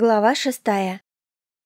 Глава шестая.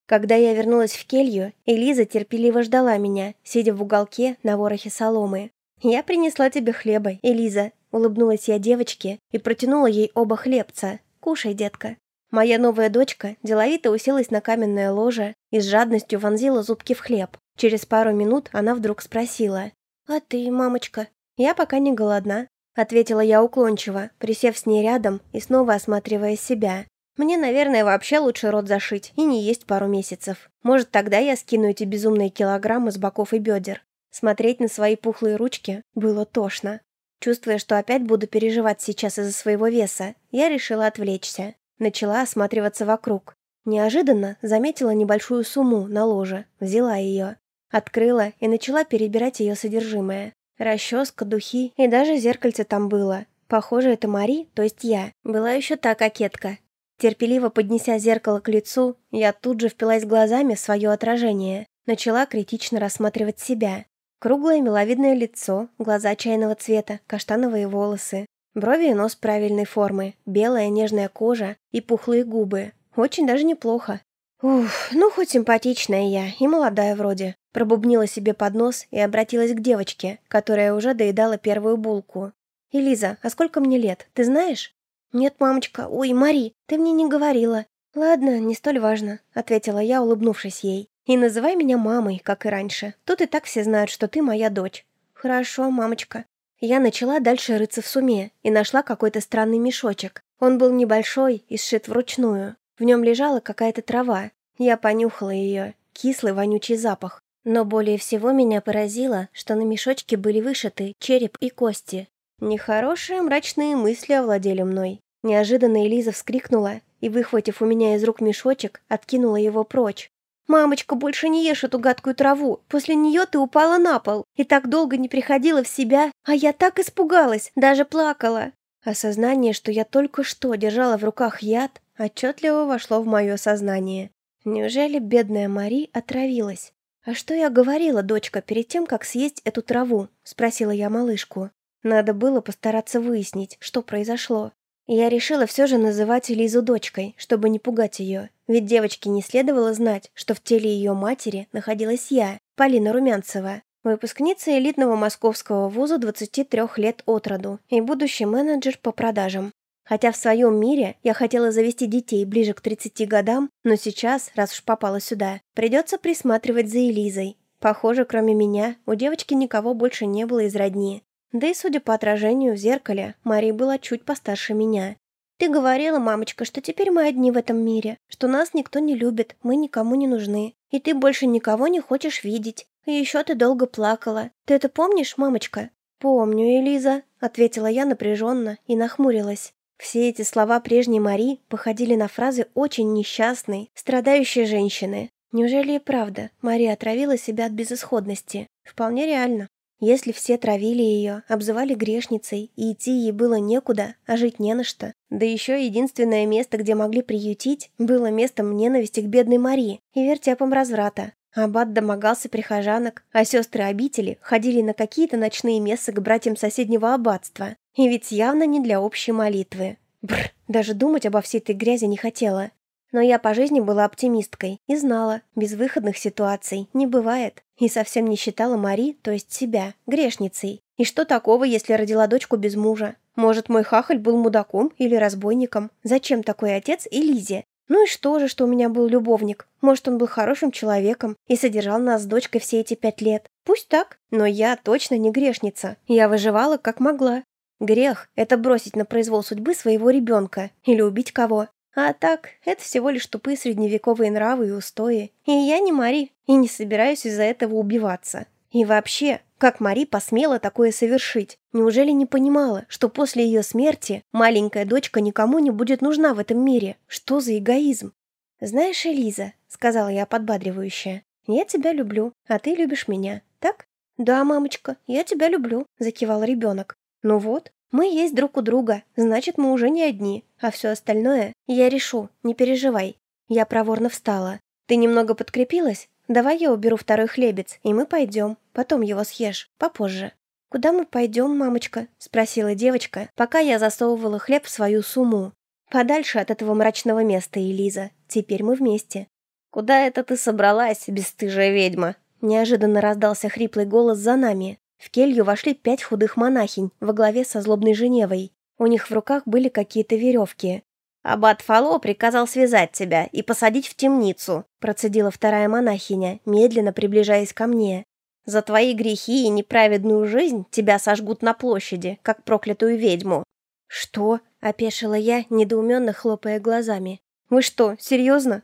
Когда я вернулась в келью, Элиза терпеливо ждала меня, сидя в уголке на ворохе соломы. «Я принесла тебе хлеба, Элиза», — улыбнулась я девочке и протянула ей оба хлебца. «Кушай, детка». Моя новая дочка деловито уселась на каменное ложе и с жадностью вонзила зубки в хлеб. Через пару минут она вдруг спросила. «А ты, мамочка?» «Я пока не голодна», — ответила я уклончиво, присев с ней рядом и снова осматривая себя. Мне, наверное, вообще лучше рот зашить и не есть пару месяцев. Может, тогда я скину эти безумные килограммы с боков и бедер. Смотреть на свои пухлые ручки было тошно. Чувствуя, что опять буду переживать сейчас из-за своего веса, я решила отвлечься. Начала осматриваться вокруг. Неожиданно заметила небольшую сумму на ложе, взяла ее. Открыла и начала перебирать ее содержимое. Расческа, духи и даже зеркальце там было. Похоже, это Мари, то есть я, была еще та кокетка, Терпеливо поднеся зеркало к лицу, я тут же впилась глазами в свое отражение. Начала критично рассматривать себя. Круглое миловидное лицо, глаза чайного цвета, каштановые волосы, брови и нос правильной формы, белая нежная кожа и пухлые губы. Очень даже неплохо. Уф, ну хоть симпатичная я и молодая вроде. Пробубнила себе под нос и обратилась к девочке, которая уже доедала первую булку. «Элиза, а сколько мне лет, ты знаешь?» «Нет, мамочка, ой, Мари, ты мне не говорила». «Ладно, не столь важно», — ответила я, улыбнувшись ей. «И называй меня мамой, как и раньше. Тут и так все знают, что ты моя дочь». «Хорошо, мамочка». Я начала дальше рыться в суме и нашла какой-то странный мешочек. Он был небольшой и сшит вручную. В нем лежала какая-то трава. Я понюхала ее. Кислый вонючий запах. Но более всего меня поразило, что на мешочке были вышиты череп и кости. Нехорошие мрачные мысли овладели мной. Неожиданно Элиза вскрикнула и, выхватив у меня из рук мешочек, откинула его прочь. «Мамочка, больше не ешь эту гадкую траву. После нее ты упала на пол и так долго не приходила в себя, а я так испугалась, даже плакала». Осознание, что я только что держала в руках яд, отчетливо вошло в мое сознание. Неужели бедная Мари отравилась? «А что я говорила, дочка, перед тем, как съесть эту траву?» – спросила я малышку. Надо было постараться выяснить, что произошло. Я решила все же называть Лизу дочкой, чтобы не пугать ее, ведь девочке не следовало знать, что в теле ее матери находилась я, Полина Румянцева, выпускница элитного московского вуза 23 лет от роду и будущий менеджер по продажам. Хотя в своем мире я хотела завести детей ближе к 30 годам, но сейчас, раз уж попала сюда, придется присматривать за Элизой. Похоже, кроме меня, у девочки никого больше не было из родни. Да и, судя по отражению в зеркале, Мария была чуть постарше меня. «Ты говорила, мамочка, что теперь мы одни в этом мире, что нас никто не любит, мы никому не нужны, и ты больше никого не хочешь видеть. И еще ты долго плакала. Ты это помнишь, мамочка?» «Помню, Элиза», — ответила я напряженно и нахмурилась. Все эти слова прежней Мари походили на фразы очень несчастной, страдающей женщины. Неужели и правда Мария отравила себя от безысходности? Вполне реально. Если все травили ее, обзывали грешницей, и идти ей было некуда, а жить не на что, да еще единственное место, где могли приютить, было местом ненависти к бедной Марии и вертепом разврата. Аббат домогался прихожанок, а сестры обители ходили на какие-то ночные мессы к братьям соседнего аббатства. И ведь явно не для общей молитвы. Бррр, даже думать обо всей этой грязи не хотела. Но я по жизни была оптимисткой и знала, безвыходных ситуаций не бывает. И совсем не считала Мари, то есть себя, грешницей. И что такого, если родила дочку без мужа? Может, мой хахаль был мудаком или разбойником? Зачем такой отец и Лизе? Ну и что же, что у меня был любовник? Может, он был хорошим человеком и содержал нас с дочкой все эти пять лет? Пусть так, но я точно не грешница. Я выживала как могла. Грех – это бросить на произвол судьбы своего ребенка или убить кого. А так, это всего лишь тупые средневековые нравы и устои. И я не Мари, и не собираюсь из-за этого убиваться. И вообще, как Мари посмела такое совершить? Неужели не понимала, что после ее смерти маленькая дочка никому не будет нужна в этом мире? Что за эгоизм? «Знаешь, Элиза», — сказала я подбадривающе, — «я тебя люблю, а ты любишь меня, так?» «Да, мамочка, я тебя люблю», — закивал ребенок. «Ну вот, мы есть друг у друга, значит, мы уже не одни, а все остальное я решу, не переживай. Я проворно встала. Ты немного подкрепилась? Давай я уберу второй хлебец, и мы пойдем. Потом его съешь, попозже. «Куда мы пойдем, мамочка?» – спросила девочка, пока я засовывала хлеб в свою сумму. Подальше от этого мрачного места, Элиза. Теперь мы вместе». «Куда это ты собралась, бесстыжая ведьма?» Неожиданно раздался хриплый голос за нами. В келью вошли пять худых монахинь во главе со злобной Женевой. У них в руках были какие-то веревки. «Аббат Фало приказал связать тебя и посадить в темницу», процедила вторая монахиня, медленно приближаясь ко мне. «За твои грехи и неправедную жизнь тебя сожгут на площади, как проклятую ведьму». «Что?» – опешила я, недоуменно хлопая глазами. «Вы что, серьезно?»